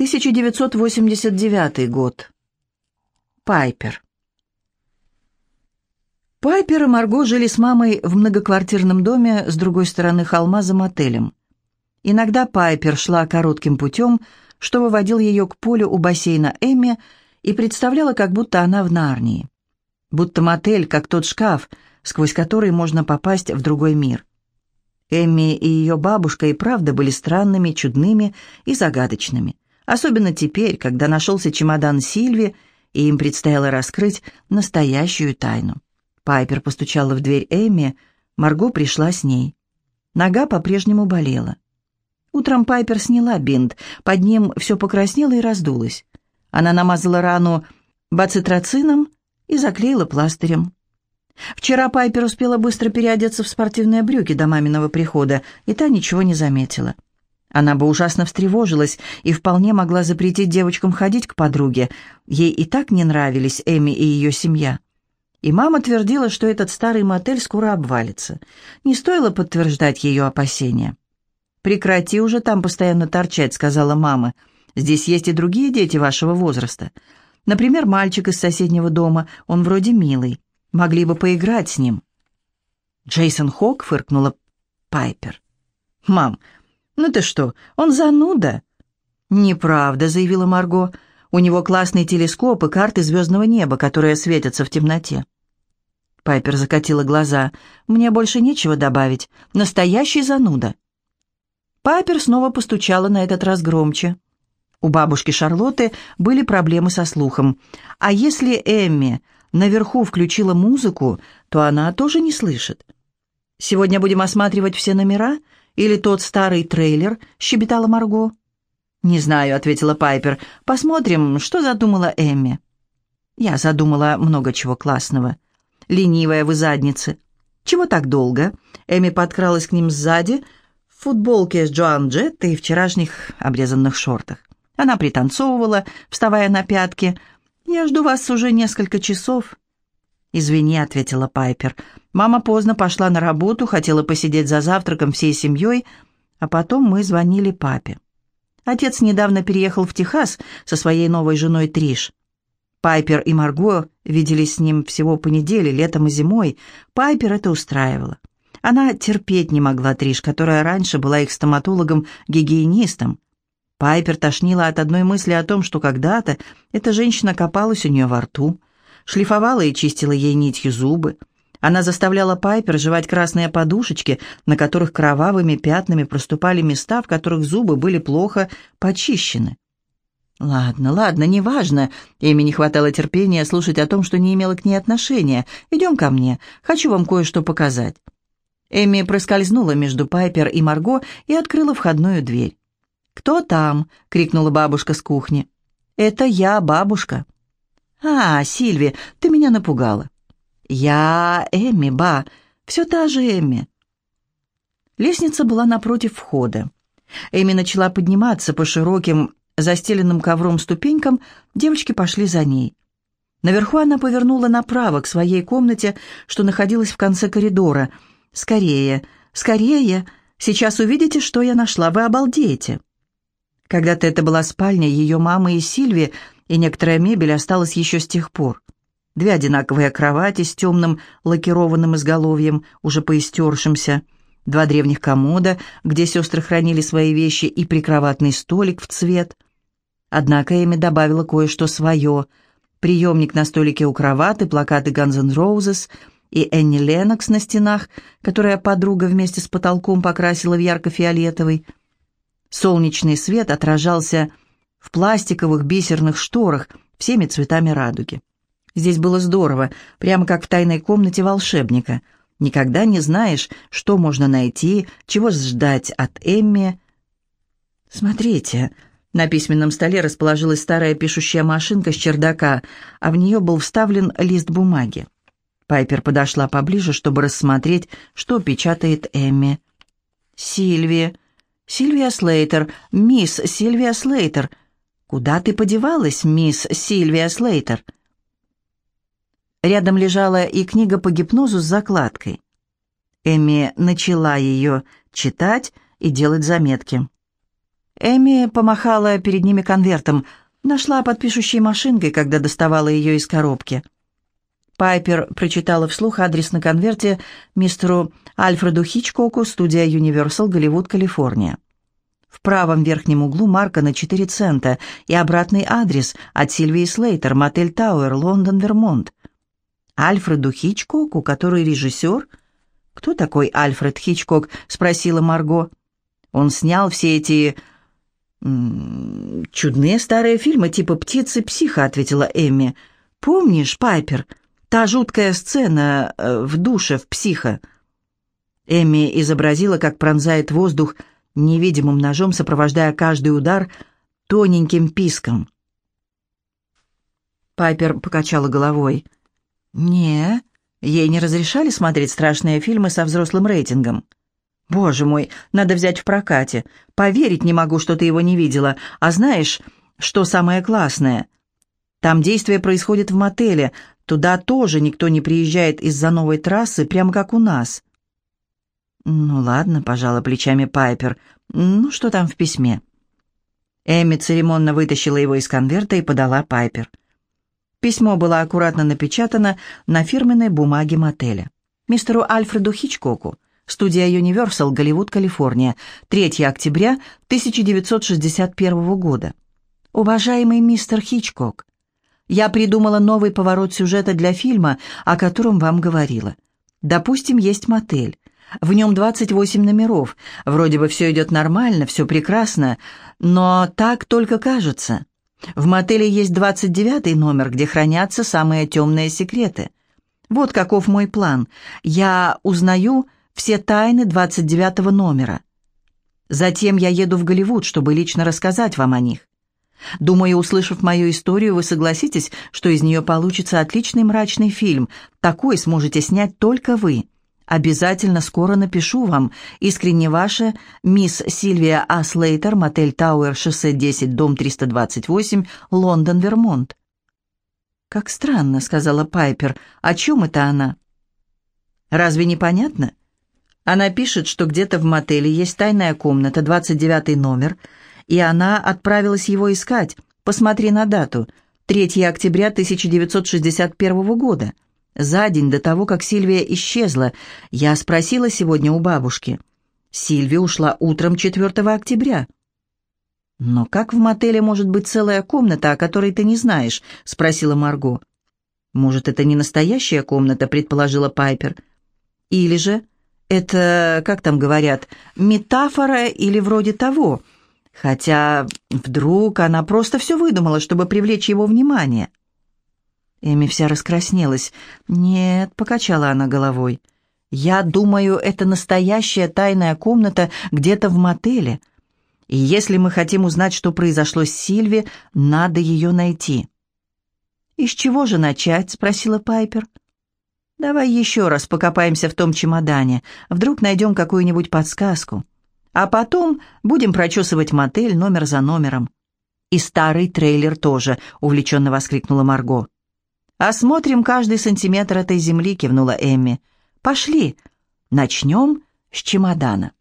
1989 год. Пайпер. Пайпер и Марго жили с мамой в многоквартирном доме с другой стороны холма за мотелем. Иногда Пайпер шла коротким путем, что выводил ее к полю у бассейна Эмми, и представляла, как будто она в Нарнии. Будто мотель, как тот шкаф, сквозь который можно попасть в другой мир. Эмми и ее бабушка и правда были странными, чудными и загадочными. Особенно теперь, когда нашелся чемодан Сильви, и им предстояло раскрыть настоящую тайну. Пайпер постучала в дверь Эми, Марго пришла с ней. Нога по-прежнему болела. Утром Пайпер сняла бинт, под ним все покраснело и раздулось. Она намазала рану бацитроцином и заклеила пластырем. Вчера Пайпер успела быстро переодеться в спортивные брюки до маминого прихода, и та ничего не заметила. Она бы ужасно встревожилась и вполне могла запретить девочкам ходить к подруге. Ей и так не нравились Эми и ее семья. И мама твердила, что этот старый мотель скоро обвалится. Не стоило подтверждать ее опасения. «Прекрати уже там постоянно торчать», — сказала мама. «Здесь есть и другие дети вашего возраста. Например, мальчик из соседнего дома, он вроде милый. Могли бы поиграть с ним». Джейсон Хок фыркнула Пайпер. «Мам, ну ты что, он зануда?» «Неправда», — заявила Марго. «У него классный телескоп и карты звездного неба, которые светятся в темноте». Пайпер закатила глаза. «Мне больше нечего добавить. Настоящий зануда». Пайпер снова постучала на этот раз громче. У бабушки Шарлотты были проблемы со слухом. А если Эмми наверху включила музыку, то она тоже не слышит. «Сегодня будем осматривать все номера?» Или тот старый трейлер?» — щебетала Марго. «Не знаю», — ответила Пайпер. «Посмотрим, что задумала Эмми». Я задумала много чего классного. «Ленивая вы задницы». «Чего так долго?» Эми подкралась к ним сзади, в футболке с Джоан Джетт и вчерашних обрезанных шортах. Она пританцовывала, вставая на пятки. «Я жду вас уже несколько часов». «Извини», — ответила Пайпер. «Мама поздно пошла на работу, хотела посидеть за завтраком всей семьей, а потом мы звонили папе. Отец недавно переехал в Техас со своей новой женой Триш. Пайпер и Марго виделись с ним всего по неделе, летом и зимой. Пайпер это устраивала. Она терпеть не могла Триш, которая раньше была их стоматологом-гигиенистом. Пайпер тошнила от одной мысли о том, что когда-то эта женщина копалась у нее во рту, шлифовала и чистила ей нитью зубы. Она заставляла Пайпер жевать красные подушечки, на которых кровавыми пятнами проступали места, в которых зубы были плохо почищены. «Ладно, ладно, неважно». Эми не хватало терпения слушать о том, что не имело к ней отношения. «Идем ко мне. Хочу вам кое-что показать». Эми проскользнула между Пайпер и Марго и открыла входную дверь. «Кто там?» — крикнула бабушка с кухни. «Это я, бабушка». «А, Сильви, ты меня напугала». «Я Эмми, ба, все та же Эмми». Лестница была напротив входа. Эми начала подниматься по широким, застеленным ковром ступенькам, девочки пошли за ней. Наверху она повернула направо к своей комнате, что находилась в конце коридора. «Скорее, скорее! Сейчас увидите, что я нашла, вы обалдеете!» Когда-то это была спальня ее мамы и Сильви, и некоторая мебель осталась еще с тех пор. Две одинаковые кровати с темным лакированным изголовьем, уже поистершимся, два древних комода, где сестры хранили свои вещи, и прикроватный столик в цвет. Однако Эми добавила кое-что свое. Приемник на столике у кровати, плакаты Guns N' Roses и Энни Ленокс на стенах, которая подруга вместе с потолком покрасила в ярко-фиолетовый. Солнечный свет отражался в пластиковых бисерных шторах всеми цветами радуги. Здесь было здорово, прямо как в тайной комнате волшебника. Никогда не знаешь, что можно найти, чего ждать от Эмми. «Смотрите», на письменном столе расположилась старая пишущая машинка с чердака, а в нее был вставлен лист бумаги. Пайпер подошла поближе, чтобы рассмотреть, что печатает Эмми. «Сильвия. Сильвия Слейтер. Мисс Сильвия Слейтер. «Куда ты подевалась, мисс Сильвия Слейтер?» Рядом лежала и книга по гипнозу с закладкой. Эми начала ее читать и делать заметки. Эми помахала перед ними конвертом, нашла под пишущей машинкой, когда доставала ее из коробки. Пайпер прочитала вслух адрес на конверте мистеру Альфреду Хичкоку, студия Universal, Голливуд, Калифорния. В правом верхнем углу марка на 4 цента и обратный адрес от Сильвии Слейтер, мотель Тауэр, Лондон, Вермонт. Альфреду Хичкоку, который режиссер? «Кто такой Альфред Хичкок?» — спросила Марго. «Он снял все эти «Чудные старые фильмы типа «Птицы психа», — ответила Эмми. «Помнишь, Пайпер, та жуткая сцена э, в душе в «Психа»?» Эмми изобразила, как пронзает воздух невидимым ножом, сопровождая каждый удар тоненьким писком. Пайпер покачала головой. «Не, ей не разрешали смотреть страшные фильмы со взрослым рейтингом». «Боже мой, надо взять в прокате. Поверить не могу, что ты его не видела. А знаешь, что самое классное? Там действие происходит в мотеле. Туда тоже никто не приезжает из-за новой трассы, прямо как у нас». «Ну ладно», — пожала плечами Пайпер. «Ну, что там в письме?» Эми церемонно вытащила его из конверта и подала Пайпер. Письмо было аккуратно напечатано на фирменной бумаге мотеля. Мистеру Альфреду Хичкоку. Студия Universal, Голливуд, Калифорния. 3 октября 1961 года. Уважаемый мистер Хичкок, я придумала новый поворот сюжета для фильма, о котором вам говорила. Допустим, есть мотель. В нем 28 номеров. Вроде бы все идет нормально, все прекрасно, но так только кажется. В мотеле есть 29 номер, где хранятся самые темные секреты. Вот каков мой план. Я узнаю все тайны 29 номера. Затем я еду в Голливуд, чтобы лично рассказать вам о них. Думаю, услышав мою историю, вы согласитесь, что из нее получится отличный мрачный фильм. Такой сможете снять только вы. Обязательно скоро напишу вам. Искренне ваша, мисс Сильвия А. Слейтер, мотель Тауэр, шоссе 10, дом 328, Лондон, Вермонт. «Как странно», — сказала Пайпер. «О чем это она?» «Разве не понятно? Она пишет, что где-то в мотеле есть тайная комната, 29 номер, и она отправилась его искать. Посмотри на дату. 3 октября 1961 года. За день до того, как Сильвия исчезла, я спросила сегодня у бабушки. Сильвия ушла утром 4 октября. «Но как в мотеле может быть целая комната, о которой ты не знаешь?» — спросила Марго. «Может, это не настоящая комната?» — предположила Пайпер. «Или же это, как там говорят, метафора или вроде того. Хотя вдруг она просто все выдумала, чтобы привлечь его внимание. Эми вся раскраснелась. «Нет», — покачала она головой. «Я думаю, это настоящая тайная комната где-то в мотеле. И если мы хотим узнать, что произошло с Сильви, надо ее найти». «Из чего же начать?» — спросила Пайпер. Давай еще раз покопаемся в том чемодане. Вдруг найдем какую-нибудь подсказку. А потом будем прочесывать мотель номер за номером. И старый трейлер тоже, увлеченно воскликнула Марго. «Осмотрим каждый сантиметр этой земли», — кивнула Эмми. «Пошли, начнем с чемодана».